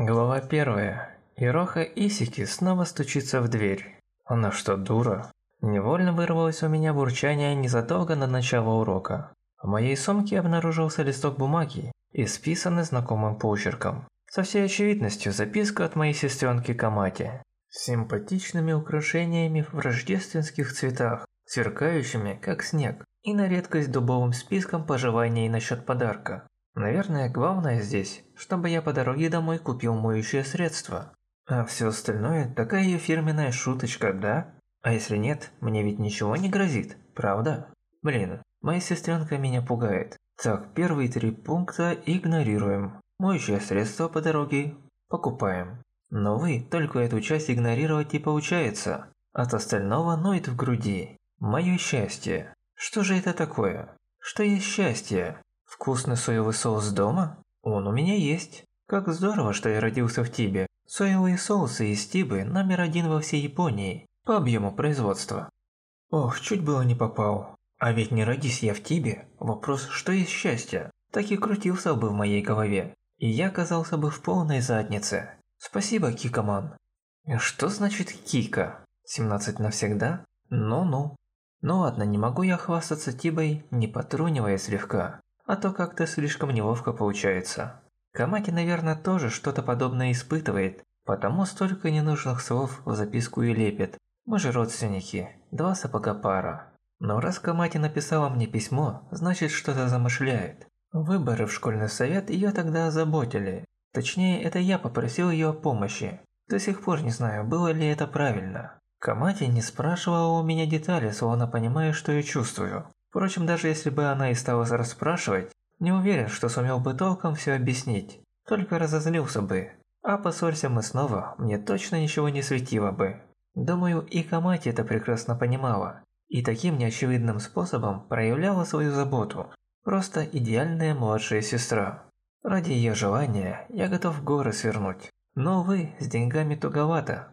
Глава первая. Ироха Исики снова стучится в дверь. Она что, дура? Невольно вырвалось у меня бурчание незадолго до начала урока. В моей сумке обнаружился листок бумаги, исписанный знакомым почерком. Со всей очевидностью записка от моей сестренки Камати. Симпатичными украшениями в рождественских цветах, сверкающими, как снег, и на редкость дубовым списком пожеланий насчет подарка. Наверное, главное здесь, чтобы я по дороге домой купил моющее средство. А все остальное – такая фирменная шуточка, да? А если нет, мне ведь ничего не грозит, правда? Блин, моя сестренка меня пугает. Так, первые три пункта игнорируем. Моющее средство по дороге покупаем. Но вы только эту часть игнорировать и получается. От остального ноет в груди. Мое счастье. Что же это такое? Что есть счастье? Вкусный соевый соус дома? Он у меня есть. Как здорово, что я родился в Тибе. Соевые соусы из Тибы номер один во всей Японии по объему производства. Ох, чуть было не попал. А ведь не родись я в Тибе, вопрос, что есть счастье, так и крутился бы в моей голове. И я оказался бы в полной заднице. Спасибо, Кикаман. Что значит Кика? 17 навсегда? Ну-ну. Ну ладно, не могу я хвастаться Тибой, не потрунивая слегка а то как-то слишком неловко получается. Камати, наверное, тоже что-то подобное испытывает, потому столько ненужных слов в записку и лепит. Мы же родственники, два сапога пара. Но раз Камати написала мне письмо, значит что-то замышляет. Выборы в школьный совет ее тогда озаботили. Точнее, это я попросил ее о помощи. До сих пор не знаю, было ли это правильно. Камати не спрашивала у меня детали, словно понимая, что я чувствую. Впрочем, даже если бы она и стала расспрашивать, не уверен, что сумел бы толком все объяснить. Только разозлился бы. А поссорься мы снова, мне точно ничего не светило бы. Думаю, и Камати это прекрасно понимала. И таким неочевидным способом проявляла свою заботу. Просто идеальная младшая сестра. Ради ее желания я готов горы свернуть. Но, вы с деньгами туговато.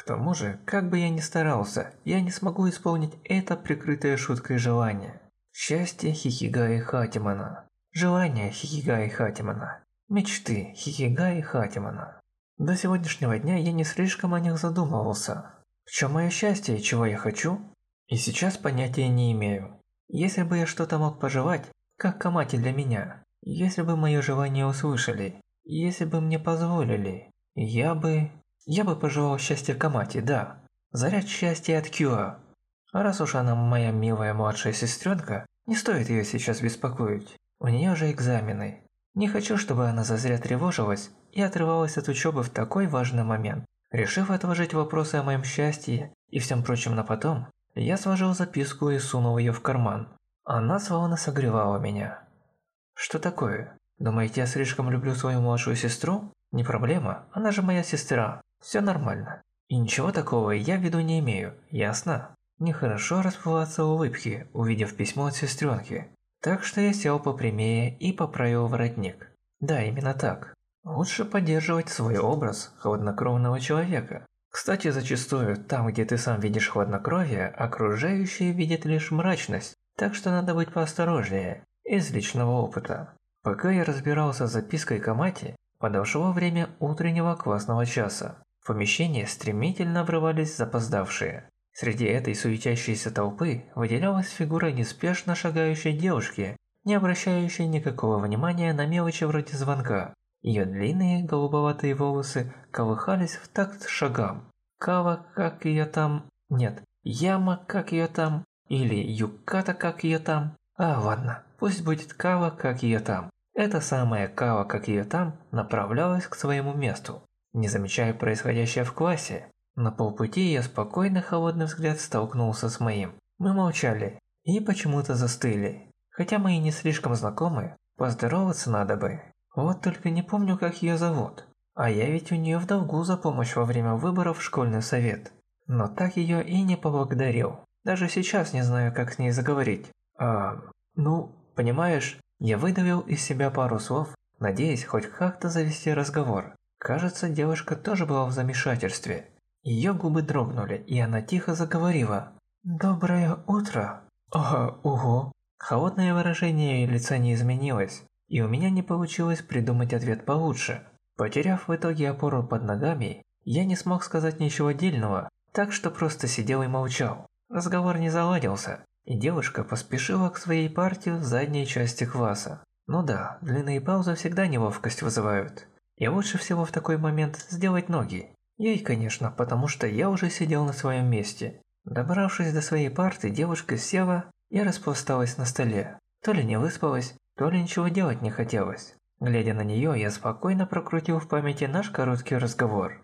К тому же, как бы я ни старался, я не смогу исполнить это прикрытое шуткой желание. Счастье Хикигаи Хатимана. Желание Хикигаи Хатимана. Мечты Хикигаи Хатимана. До сегодняшнего дня я не слишком о них задумывался. В чем мое счастье и чего я хочу? И сейчас понятия не имею. Если бы я что-то мог пожелать, как Камати для меня, если бы мое желание услышали, если бы мне позволили, я бы... Я бы пожелал счастья Камати, да. Заряд счастья от Кьюа. А раз уж она моя милая младшая сестренка, не стоит ее сейчас беспокоить. У нее же экзамены. Не хочу, чтобы она зазря тревожилась и отрывалась от учебы в такой важный момент. Решив отложить вопросы о моем счастье и всем прочем на потом, я сложил записку и сунул ее в карман. Она словно согревала меня. Что такое? Думаете, я слишком люблю свою младшую сестру? Не проблема, она же моя сестра. Все нормально. И ничего такого я в виду не имею, ясно? Нехорошо расплываться улыбки, увидев письмо от сестренки. Так что я сел попрямее и поправил воротник. Да, именно так. Лучше поддерживать свой образ хладнокровного человека. Кстати, зачастую, там, где ты сам видишь хладнокровие, окружающие видят лишь мрачность, так что надо быть поосторожнее, из личного опыта. Пока я разбирался с запиской Камати, подошло время утреннего классного часа. Помещение стремительно врывались запоздавшие. Среди этой суетящейся толпы выделялась фигура неспешно шагающей девушки, не обращающей никакого внимания на мелочи вроде звонка. Ее длинные голубоватые волосы колыхались в такт шагам. Кава, как ее там... Нет, Яма, как ее там... Или Юката, как ее там... А, ладно, пусть будет Кава, как ее там. Эта самая Кава, как ее там, направлялась к своему месту не замечая происходящее в классе. На полпути я спокойно холодный взгляд столкнулся с моим. Мы молчали и почему-то застыли. Хотя мы и не слишком знакомы, поздороваться надо бы. Вот только не помню, как ее зовут. А я ведь у нее в долгу за помощь во время выборов в школьный совет. Но так ее и не поблагодарил. Даже сейчас не знаю, как с ней заговорить. А, ну, понимаешь, я выдавил из себя пару слов, надеясь хоть как-то завести разговор. Кажется, девушка тоже была в замешательстве. Ее губы дрогнули, и она тихо заговорила. «Доброе утро!» «Ага, ого!» Холодное выражение лица не изменилось, и у меня не получилось придумать ответ получше. Потеряв в итоге опору под ногами, я не смог сказать ничего дельного, так что просто сидел и молчал. Разговор не заладился, и девушка поспешила к своей партии в задней части класса. Ну да, длинные паузы всегда неловкость вызывают. И лучше всего в такой момент сделать ноги. Ей, конечно, потому что я уже сидел на своем месте. Добравшись до своей парты, девушка села и распласталась на столе. То ли не выспалась, то ли ничего делать не хотелось. Глядя на нее, я спокойно прокрутил в памяти наш короткий разговор.